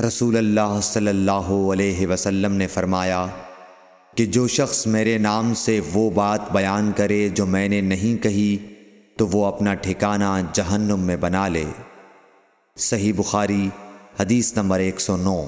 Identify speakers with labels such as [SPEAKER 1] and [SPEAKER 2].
[SPEAKER 1] رسول اللہ صلی اللہ علیہ وسلم نے فرمایا کہ جو شخص میرے نام سے وہ بات بیان کرے جو میں نے نہیں کہی، تو وہ اپنا ٹھکانہ جہنم میں بنا لے۔ صحیح بخاری، حدیث نمبر ایک سو نو۔